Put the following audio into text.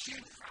فَاكْشِفْ